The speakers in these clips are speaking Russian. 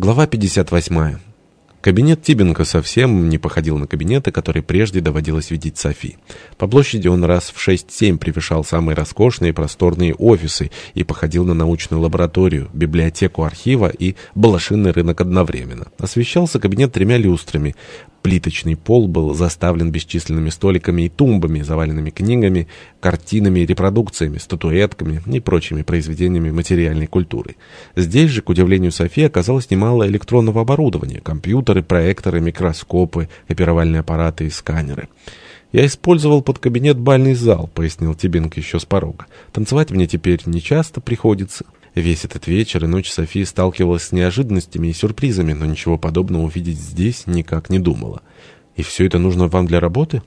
Глава 58. Кабинет Тибенко совсем не походил на кабинеты, которые прежде доводилось видеть Софи. По площади он раз в 6-7 превышал самые роскошные и просторные офисы и походил на научную лабораторию, библиотеку архива и балашинный рынок одновременно. Освещался кабинет тремя люстрами. Плиточный пол был заставлен бесчисленными столиками и тумбами, заваленными книгами, картинами, репродукциями, статуэтками и прочими произведениями материальной культуры. Здесь же, к удивлению Софии, оказалось немало электронного оборудования, компьютеры, проекторы, микроскопы, копировальные аппараты и сканеры. «Я использовал под кабинет бальный зал», — пояснил Тибинг еще с порога. «Танцевать мне теперь не часто приходится». Весь этот вечер и ночь София сталкивалась с неожиданностями и сюрпризами, но ничего подобного увидеть здесь никак не думала. «И все это нужно вам для работы?»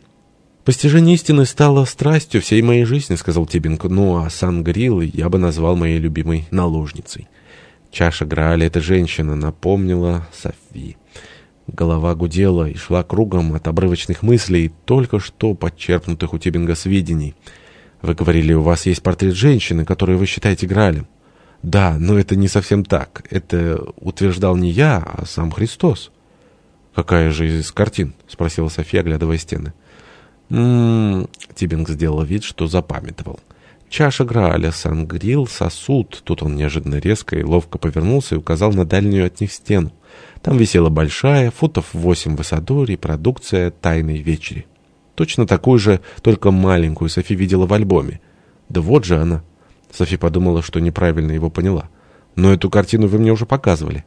«Постижение истины стало страстью всей моей жизни», — сказал Тибинг. «Ну, а Сан-Грилл я бы назвал моей любимой наложницей». Чаша Грааля — эта женщина, напомнила Софи. Голова гудела и шла кругом от обрывочных мыслей, только что подчеркнутых у Тибинга сведений. «Вы говорили, у вас есть портрет женщины, которую вы считаете Граалем». Да, но это не совсем так. Это утверждал не я, а сам Христос. «Какая же из картин?» — спросила София, оглядывая стены. «М-м-м...» Тибинг сделал вид, что запамятовал. «Чаша Грааля, Сангрил, сосуд...» Тут он неожиданно резко и ловко повернулся и указал на дальнюю от них стену. Там висела большая, футов восемь в репродукция «Тайной вечери». Точно такую же, только маленькую Софи видела в альбоме. Да вот же она. Софи подумала, что неправильно его поняла. «Но эту картину вы мне уже показывали».